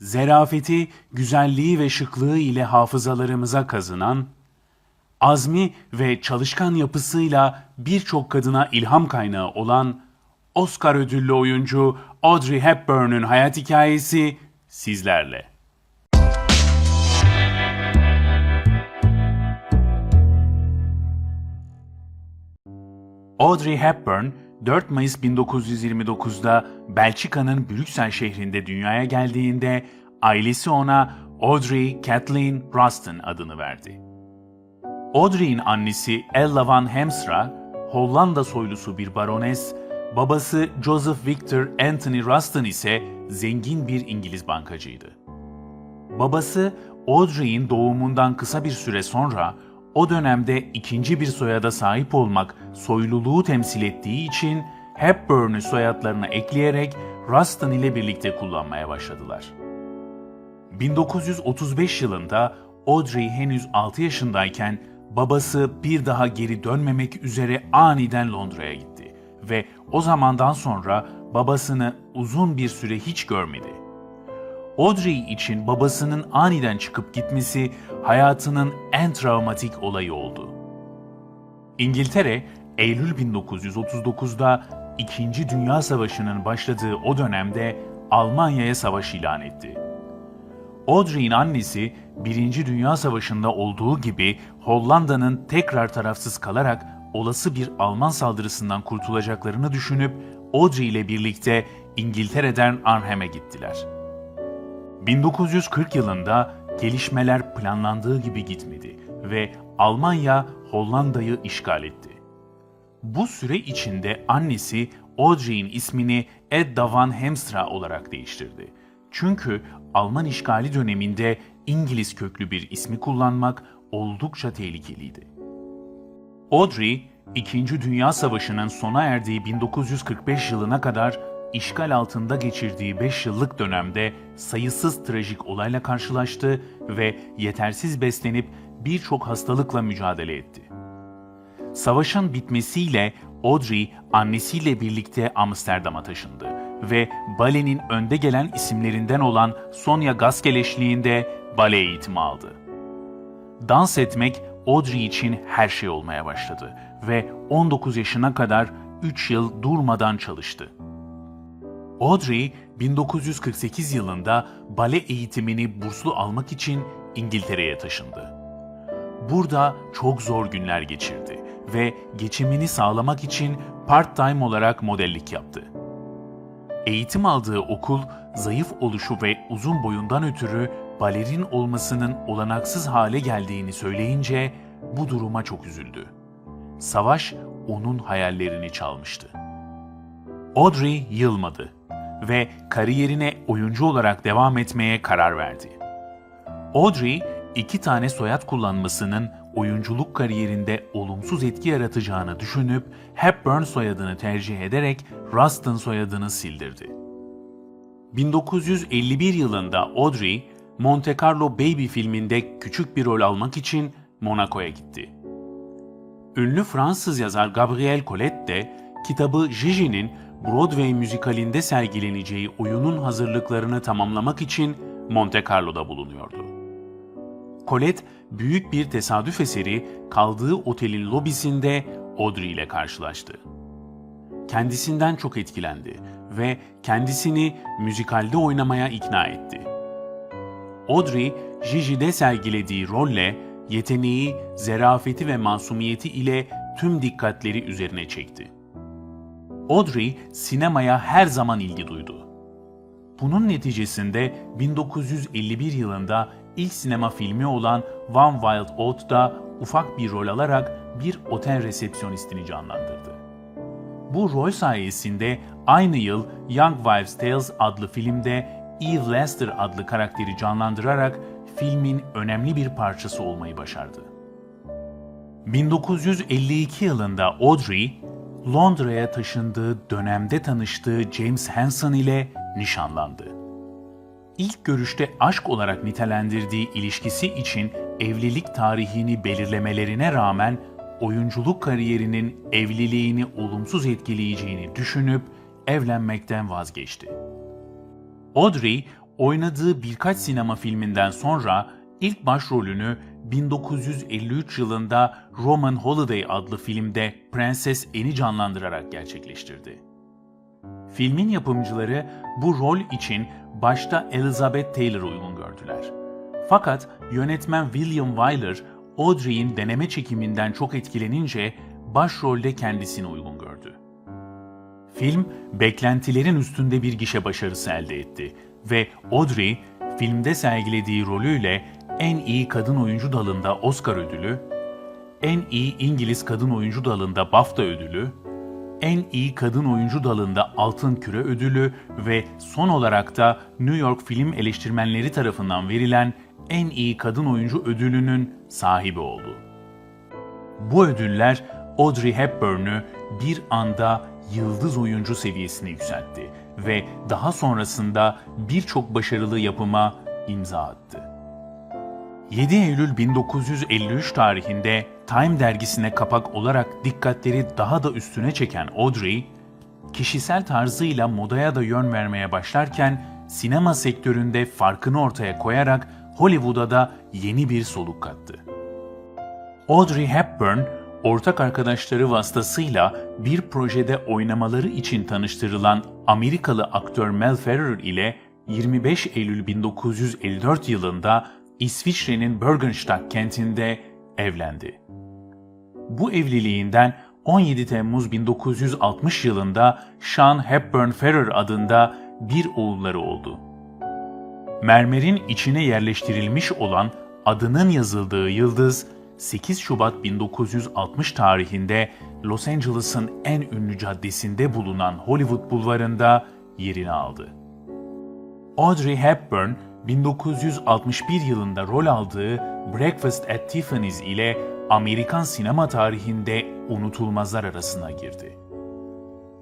zerafeti, güzelliği ve şıklığı ile hafızalarımıza kazınan, azmi ve çalışkan yapısıyla birçok kadına ilham kaynağı olan Oscar ödüllü oyuncu Audrey Hepburn'un hayat hikayesi sizlerle. Audrey Hepburn 4 Mayıs 1929'da Belçika'nın Brüksel şehrinde dünyaya geldiğinde ailesi ona Audrey Kathleen Rustin adını verdi. Audrey'in annesi Ella van Hemstra, Hollanda soylusu bir barones, babası Joseph Victor Anthony Rustin ise zengin bir İngiliz bankacıydı. Babası Audrey'in doğumundan kısa bir süre sonra o dönemde ikinci bir soyada sahip olmak soyluluğu temsil ettiği için Hepburn'u soyadlarına ekleyerek Rustin ile birlikte kullanmaya başladılar. 1935 yılında Audrey henüz 6 yaşındayken babası bir daha geri dönmemek üzere aniden Londra'ya gitti ve o zamandan sonra babasını uzun bir süre hiç görmedi. Audrey için babasının aniden çıkıp gitmesi hayatının en travmatik olayı oldu. İngiltere, Eylül 1939'da İkinci Dünya Savaşı'nın başladığı o dönemde Almanya'ya savaş ilan etti. Audrey'in annesi Birinci Dünya Savaşı'nda olduğu gibi Hollanda'nın tekrar tarafsız kalarak olası bir Alman saldırısından kurtulacaklarını düşünüp Audrey ile birlikte İngiltere'den Arnhem'e gittiler. 1940 yılında gelişmeler planlandığı gibi gitmedi ve Almanya Hollanda'yı işgal etti. Bu süre içinde annesi Audrey'in ismini Edda van Hemstra olarak değiştirdi. Çünkü Alman işgali döneminde İngiliz köklü bir ismi kullanmak oldukça tehlikeliydi. Audrey, İkinci Dünya Savaşı'nın sona erdiği 1945 yılına kadar işgal altında geçirdiği 5 yıllık dönemde sayısız trajik olayla karşılaştı ve yetersiz beslenip birçok hastalıkla mücadele etti. Savaşın bitmesiyle Audrey annesiyle birlikte Amsterdam'a taşındı ve balenin önde gelen isimlerinden olan Sonia Gaskell eşliğinde bale eğitimi aldı. Dans etmek Audrey için her şey olmaya başladı ve 19 yaşına kadar 3 yıl durmadan çalıştı. Audrey 1948 yılında bale eğitimini burslu almak için İngiltere'ye taşındı. Burada çok zor günler geçirdi ve geçimini sağlamak için part-time olarak modellik yaptı. Eğitim aldığı okul zayıf oluşu ve uzun boyundan ötürü balerin olmasının olanaksız hale geldiğini söyleyince bu duruma çok üzüldü. Savaş onun hayallerini çalmıştı. Audrey yılmadı ve kariyerine oyuncu olarak devam etmeye karar verdi. Audrey, iki tane soyad kullanmasının oyunculuk kariyerinde olumsuz etki yaratacağını düşünüp Hepburn soyadını tercih ederek Rustin soyadını sildirdi. 1951 yılında Audrey, Monte Carlo Baby filminde küçük bir rol almak için Monaco'ya gitti. Ünlü Fransız yazar Gabriel Colette de kitabı Gigi'nin Broadway müzikalinde sergileneceği oyunun hazırlıklarını tamamlamak için Monte Carlo'da bulunuyordu. Colette büyük bir tesadüf eseri kaldığı otelin lobisinde Audrey ile karşılaştı. Kendisinden çok etkilendi ve kendisini müzikalde oynamaya ikna etti. Audrey, Gigi'de sergilediği rolle yeteneği, zerafeti ve masumiyeti ile tüm dikkatleri üzerine çekti. Audrey sinemaya her zaman ilgi duydu. Bunun neticesinde 1951 yılında ilk sinema filmi olan One Wild Oat'da ufak bir rol alarak bir otel resepsiyonistini canlandırdı. Bu rol sayesinde aynı yıl Young Wives' Tales adlı filmde Eve Lester adlı karakteri canlandırarak filmin önemli bir parçası olmayı başardı. 1952 yılında Audrey, Londra'ya taşındığı dönemde tanıştığı James Hansen ile nişanlandı. İlk görüşte aşk olarak nitelendirdiği ilişkisi için evlilik tarihini belirlemelerine rağmen oyunculuk kariyerinin evliliğini olumsuz etkileyeceğini düşünüp evlenmekten vazgeçti. Audrey Oynadığı birkaç sinema filminden sonra ilk başrolünü 1953 yılında Roman Holiday adlı filmde Prenses Anne'i canlandırarak gerçekleştirdi. Filmin yapımcıları bu rol için başta Elizabeth Taylor uygun gördüler. Fakat yönetmen William Wyler, Audrey'in deneme çekiminden çok etkilenince başrolde kendisini uygun gördü. Film, beklentilerin üstünde bir gişe başarısı elde etti ve Audrey, filmde sergilediği rolüyle en iyi kadın oyuncu dalında Oscar ödülü, en iyi İngiliz kadın oyuncu dalında BAFTA ödülü, en iyi kadın oyuncu dalında Altın Küre ödülü ve son olarak da New York Film Eleştirmenleri tarafından verilen en iyi kadın oyuncu ödülünün sahibi oldu. Bu ödüller Audrey Hepburn'u bir anda yıldız oyuncu seviyesine yükseltti ve daha sonrasında birçok başarılı yapıma imza attı. 7 Eylül 1953 tarihinde Time dergisine kapak olarak dikkatleri daha da üstüne çeken Audrey, kişisel tarzıyla modaya da yön vermeye başlarken sinema sektöründe farkını ortaya koyarak Hollywood'a da yeni bir soluk kattı. Audrey Hepburn, ortak arkadaşları vasıtasıyla bir projede oynamaları için tanıştırılan Amerikalı aktör Mel Ferrer ile 25 Eylül 1954 yılında İsviçre'nin Bergenstock kentinde evlendi. Bu evliliğinden 17 Temmuz 1960 yılında Sean Hepburn Ferrer adında bir oğulları oldu. Mermerin içine yerleştirilmiş olan adının yazıldığı yıldız 8 Şubat 1960 tarihinde Los Angeles'ın en ünlü caddesinde bulunan Hollywood bulvarında yerini aldı. Audrey Hepburn 1961 yılında rol aldığı Breakfast at Tiffany's ile Amerikan sinema tarihinde unutulmazlar arasına girdi.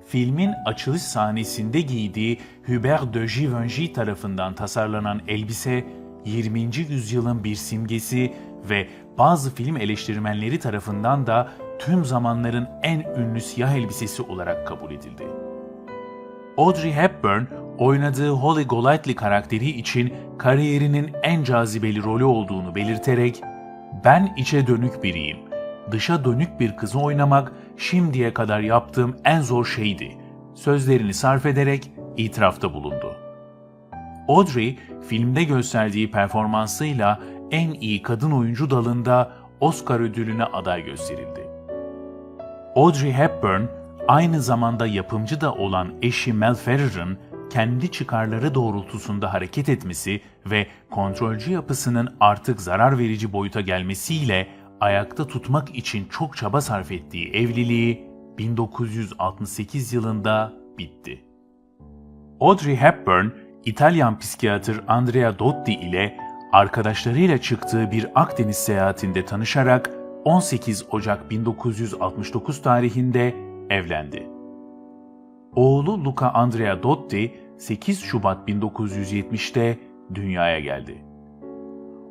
Filmin açılış sahnesinde giydiği Hubert de Givenchy tarafından tasarlanan elbise 20. yüzyılın bir simgesi ve bazı film eleştirmenleri tarafından da tüm zamanların en ünlü siyah elbisesi olarak kabul edildi. Audrey Hepburn, oynadığı Holly Golightly karakteri için kariyerinin en cazibeli rolü olduğunu belirterek, "Ben içe dönük biriyim. Dışa dönük bir kızı oynamak şimdiye kadar yaptığım en zor şeydi." sözlerini sarf ederek itirafta bulundu. Audrey, filmde gösterdiği performansıyla en iyi kadın oyuncu dalında Oscar ödülüne aday gösterildi. Audrey Hepburn, aynı zamanda yapımcı da olan eşi Mel Ferrer'ın kendi çıkarları doğrultusunda hareket etmesi ve kontrolcü yapısının artık zarar verici boyuta gelmesiyle ayakta tutmak için çok çaba sarf ettiği evliliği 1968 yılında bitti. Audrey Hepburn, İtalyan psikiyatr Andrea Dotti ile arkadaşlarıyla çıktığı bir Akdeniz seyahatinde tanışarak 18 Ocak 1969 tarihinde evlendi. Oğlu Luca Andrea Dotti 8 Şubat 1970'te dünyaya geldi.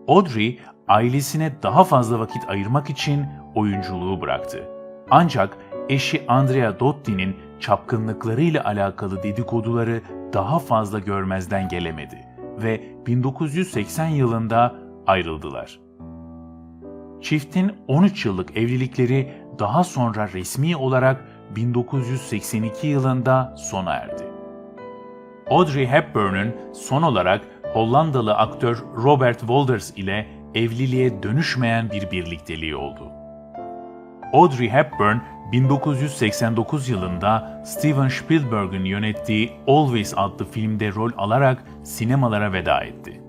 Audrey ailesine daha fazla vakit ayırmak için oyunculuğu bıraktı. Ancak eşi Andrea Dotti'nin çapkınlıklarıyla alakalı dedikoduları daha fazla görmezden gelemedi ve 1980 yılında ayrıldılar. Çiftin 13 yıllık evlilikleri daha sonra resmi olarak 1982 yılında sona erdi. Audrey Hepburn'un son olarak Hollandalı aktör Robert Wolders ile evliliğe dönüşmeyen bir birlikteliği oldu. Audrey Hepburn 1989 yılında Steven Spielberg'in yönettiği Always adlı filmde rol alarak sinemalara veda etti.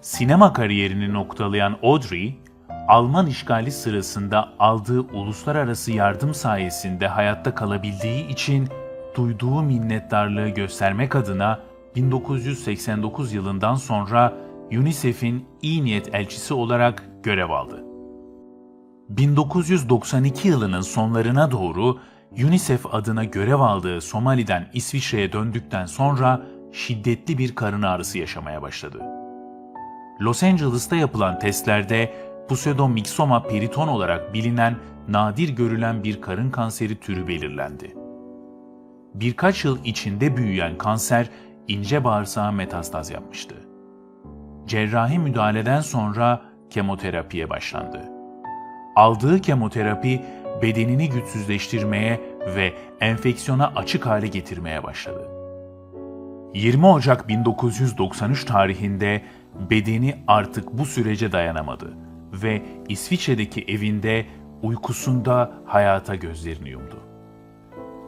Sinema kariyerini noktalayan Audrey, Alman işgali sırasında aldığı uluslararası yardım sayesinde hayatta kalabildiği için duyduğu minnettarlığı göstermek adına 1989 yılından sonra UNICEF'in iyi niyet elçisi olarak görev aldı. 1992 yılının sonlarına doğru UNICEF adına görev aldığı Somali'den İsviçre'ye döndükten sonra şiddetli bir karın ağrısı yaşamaya başladı. Los Angeles'ta yapılan testlerde pseudomyxoma periton olarak bilinen nadir görülen bir karın kanseri türü belirlendi. Birkaç yıl içinde büyüyen kanser ince bağırsağa metastaz yapmıştı. Cerrahi müdahaleden sonra kemoterapiye başlandı. Aldığı kemoterapi bedenini güçsüzleştirmeye ve enfeksiyona açık hale getirmeye başladı. 20 Ocak 1993 tarihinde bedeni artık bu sürece dayanamadı ve İsviçre'deki evinde uykusunda hayata gözlerini yumdu.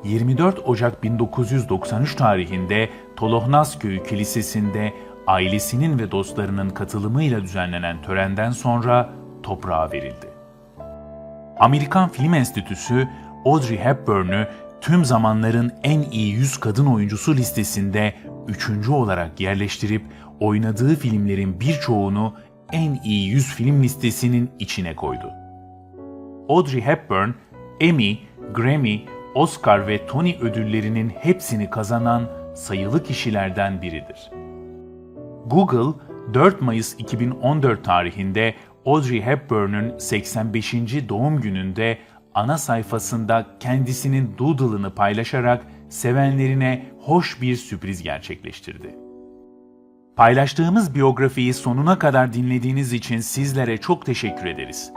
24 Ocak 1993 tarihinde Tolohnas Köyü Kilisesi'nde ailesinin ve dostlarının katılımıyla düzenlenen törenden sonra toprağa verildi. Amerikan Film Enstitüsü Audrey Hepburn'u tüm zamanların en iyi 100 kadın oyuncusu listesinde üçüncü olarak yerleştirip oynadığı filmlerin birçoğunu en iyi 100 film listesinin içine koydu. Audrey Hepburn, Emmy, Grammy, Oscar ve Tony ödüllerinin hepsini kazanan sayılı kişilerden biridir. Google 4 Mayıs 2014 tarihinde Audrey Hepburn'un 85. doğum gününde ana sayfasında kendisinin doodle'ını paylaşarak sevenlerine hoş bir sürpriz gerçekleştirdi. Paylaştığımız biyografiyi sonuna kadar dinlediğiniz için sizlere çok teşekkür ederiz.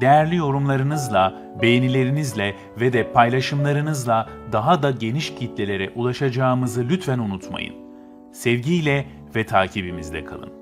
Değerli yorumlarınızla, beğenilerinizle ve de paylaşımlarınızla daha da geniş kitlelere ulaşacağımızı lütfen unutmayın. Sevgiyle ve takibimizde kalın.